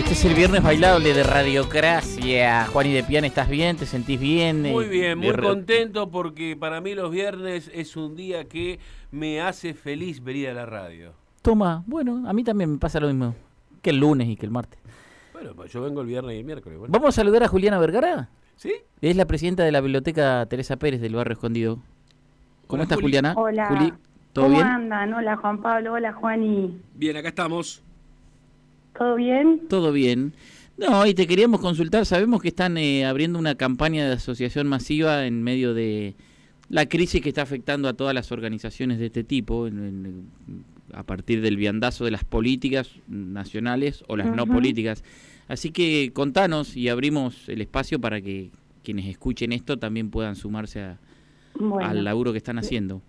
Este es el viernes bailable de Radiocracia. Juan y de Pian, ¿estás bien? ¿Te sentís bien? Muy bien, muy De contento porque para mí los viernes es un día que me hace feliz venir a la radio. Toma, bueno, a mí también me pasa lo mismo que el lunes y que el martes. Bueno, pues yo vengo el viernes y el miércoles. Bueno. Vamos a saludar a Juliana Vergara. ¿Sí? Es la presidenta de la biblioteca Teresa Pérez del Barrio Escondido. ¿Cómo Hola, estás, Juli. Juliana? Hola. Juli, ¿todo ¿Cómo bien? andan? Hola Juan Pablo, hola Juani. Bien, acá estamos. ¿Todo bien? Todo bien. No, y te queríamos consultar, sabemos que están eh, abriendo una campaña de asociación masiva en medio de la crisis que está afectando a todas las organizaciones de este tipo, en- en- a partir del viandazo de las políticas nacionales o las no políticas. Así que contanos y abrimos el espacio para que quienes escuchen esto también puedan sumarse a- Bueno, al laburo que están haciendo.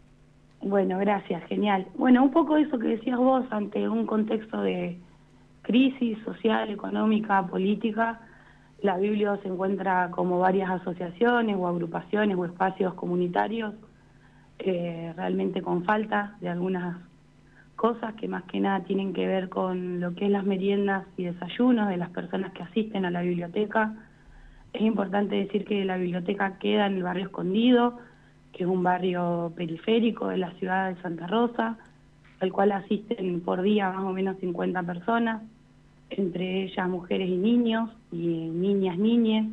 bueno, gracias, genial. Bueno, un poco eso que decías vos ante un contexto de crisis social, económica, política. La Biblia se encuentra como varias asociaciones o agrupaciones o espacios comunitarios eh, realmente con falta de algunas cosas que más que nada tienen que ver con lo que es las meriendas y desayunos de las personas que asisten a la biblioteca. Es importante decir que la biblioteca queda en el barrio escondido, que es un barrio periférico de la ciudad de Santa Rosa, al cual asisten por día más o menos 50 personas, entre ellas mujeres y niños, y niñas, niñes.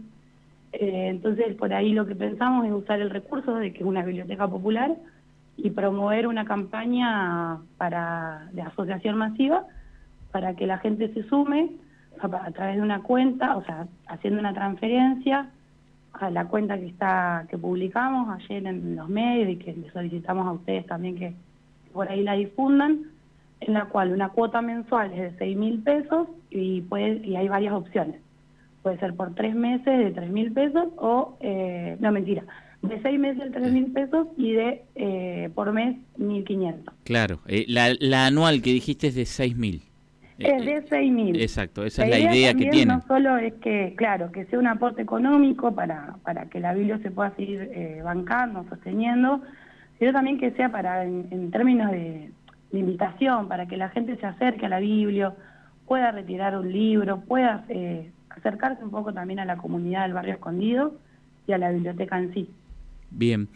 Eh, entonces, por ahí lo que pensamos es usar el recurso de que es una biblioteca popular y promover una campaña para de asociación masiva para que la gente se sume a, través de una cuenta, o sea, haciendo una transferencia a la cuenta que está que publicamos ayer en los medios y que les solicitamos a ustedes también que por ahí la difundan, en la cual una cuota mensual es de 6 mil pesos y, puede, y hay varias opciones. Puede ser por tres meses de 3 mil pesos o, eh, no mentira, de seis meses de 3 mil pesos y de eh, por mes 1.500. Claro, eh, la, la anual que dijiste es de 6.000. Es de 6 mil. Exacto, esa es la idea que tienen. No solo es que, claro, que sea un aporte económico para, para que la Biblia se pueda seguir eh, bancando, sosteniendo, sino también que sea para, en, en términos de, de invitación, para que la gente se acerque a la Biblia, pueda retirar un libro, pueda eh, acercarse un poco también a la comunidad del barrio escondido y a la biblioteca en sí. Bien.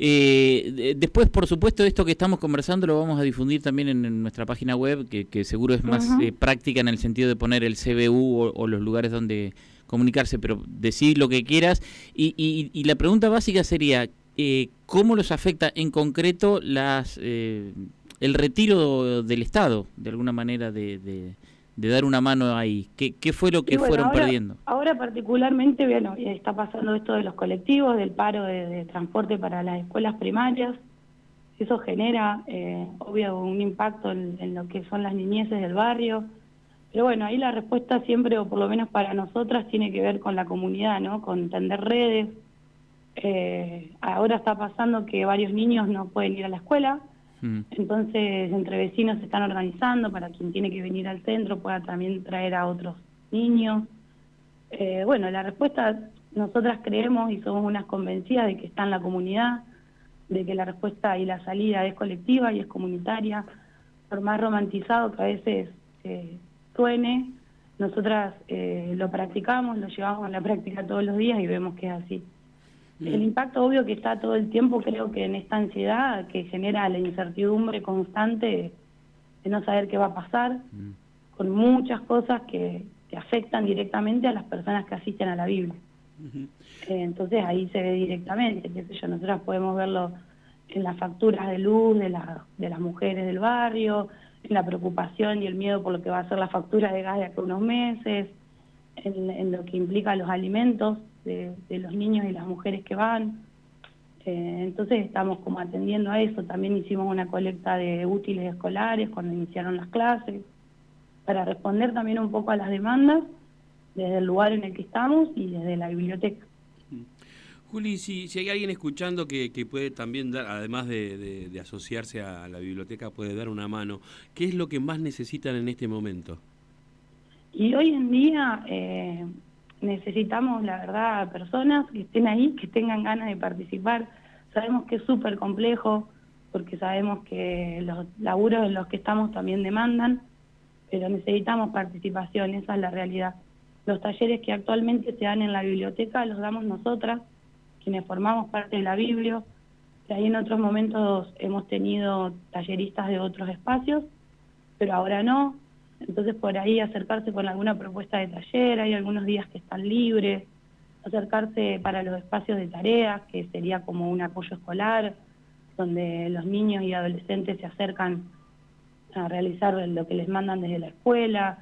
Eh, de- después, por supuesto, esto que estamos conversando lo vamos a difundir también en, en nuestra página web, que, que seguro es más eh, práctica en el sentido de poner el CBU o, o los lugares donde comunicarse, pero decir lo que quieras. Y, y- y la pregunta básica sería, eh, ¿cómo los afecta en concreto las eh, el retiro del Estado, de alguna manera, de, de- de dar una mano ahí? ¿Qué, qué fue lo que bueno, fueron ahora- perdiendo? Ahora particularmente, bueno, está pasando esto de los colectivos, del paro de, de transporte para las escuelas primarias. Eso genera, eh, obvio, un impacto en, en lo que son las niñeces del barrio. Pero bueno, ahí la respuesta siempre, o por lo menos para nosotras, tiene que ver con la comunidad, ¿no? Con tender redes. Eh, ahora está pasando que varios niños no pueden ir a la escuela, Mm. entonces, entre vecinos se están organizando para quien tiene que venir al centro pueda también traer a otros niños. Eh, bueno, la respuesta, nosotras creemos y somos unas convencidas de que está en la comunidad, de que la respuesta y la salida es colectiva y es comunitaria, por más romantizado que a veces eh, suene, nosotras eh, lo practicamos, lo llevamos a la práctica todos los días y vemos que es así. El impacto obvio que está todo el tiempo, creo que en esta ansiedad que genera la incertidumbre constante de no saber qué va a pasar, Mm. con muchas cosas que, que afectan directamente a las personas que asisten a la Biblia. Eh, entonces ahí se ve directamente, qué sé yo, nosotras podemos verlo en las facturas de luz de, la- de las mujeres del barrio, en la preocupación y el miedo por lo que va a ser la factura de gas de a unos meses, en, en lo que implica los alimentos de, de los niños y las mujeres que van. Eh, entonces estamos como atendiendo a eso. También hicimos una colecta de útiles escolares cuando iniciaron las clases, para responder también un poco a las demandas desde el lugar en el que estamos y desde la biblioteca. Juli, si, si hay alguien escuchando que, que puede también dar, además de, de- de asociarse a la biblioteca, puede dar una mano, ¿qué es lo que más necesitan en este momento? Y hoy en día eh, necesitamos, la verdad, personas que estén ahí, que tengan ganas de participar. Sabemos que es súper complejo, porque sabemos que los laburos en los que estamos también demandan, pero necesitamos participación, esa es la realidad. Los talleres que actualmente se dan en la biblioteca los damos nosotras, quienes formamos parte de la Biblia. Y ahí en otros momentos hemos tenido talleristas de otros espacios, pero ahora no. Entonces por ahí acercarse con alguna propuesta de taller, hay algunos días que están libres, acercarse para los espacios de tareas, que sería como un apoyo escolar, donde los niños y adolescentes se acercan a realizar lo que les mandan desde la escuela.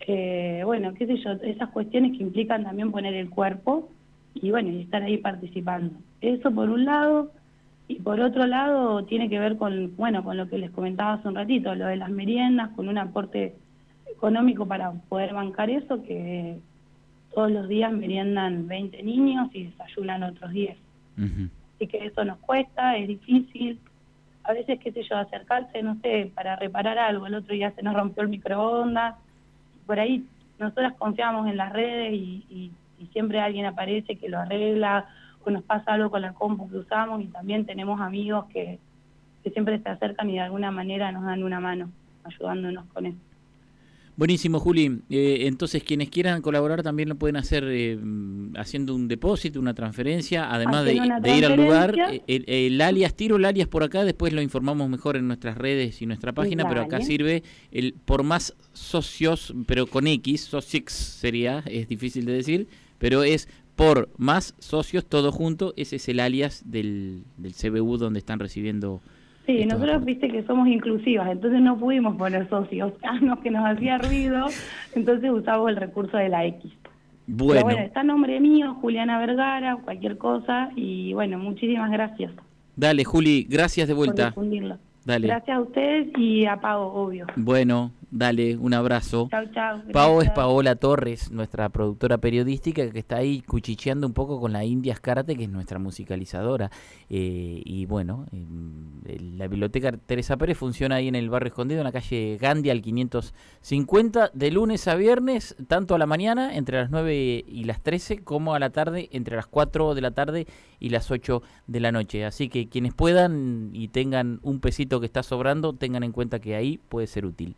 Eh, bueno, qué sé yo, esas cuestiones que implican también poner el cuerpo y bueno, y estar ahí participando. Eso por un lado, y por otro lado tiene que ver con, bueno, con lo que les comentaba hace un ratito, lo de las meriendas, con un aporte económico para poder bancar eso, que todos los días meriendan 20 niños y desayunan otros 10. Así que eso nos cuesta, es difícil. A veces, qué sé yo, acercarse, no sé, para reparar algo. El otro día se nos rompió el microondas. Por ahí nosotras confiamos en las redes y, siempre alguien aparece que lo arregla o nos pasa algo con la compu que usamos y también tenemos amigos que, que siempre se acercan y de alguna manera nos dan una mano ayudándonos con eso. Buenísimo, Juli. Eh, entonces, quienes quieran colaborar también lo pueden hacer eh, haciendo un depósito, una transferencia, además de, ir al lugar. Eh, el, alias, tiro el alias por acá, después lo informamos mejor en nuestras redes y nuestra página, pero acá sirve el por más socios, pero con X, socix sería, es difícil de decir, pero es por más socios, todo junto, ese es el alias del, del CBU donde están recibiendo Sí, nosotros viste que somos inclusivas, entonces no pudimos poner socios, no que nos hacía ruido, entonces usamos el recurso de la X. Bueno. bueno, está nombre mío, Juliana Vergara, cualquier cosa, y bueno, muchísimas gracias. Dale, Juli, gracias de vuelta. Dale. Gracias a ustedes y a Pau, obvio. Bueno, dale, un abrazo. Chao, chao. Pau es Paola Torres, nuestra productora periodística, que está ahí cuchicheando un poco con la Indias Karate, que es nuestra musicalizadora. Eh, y bueno, la biblioteca Teresa Pérez funciona ahí en el barrio escondido, en la calle Gandhi al 550, de lunes a viernes, tanto a la mañana, entre las 9 y las 13, como a la tarde, entre las 4 de la tarde y las 8 de la noche. Así que quienes puedan y tengan un pesito que está sobrando, tengan en cuenta que ahí puede ser útil.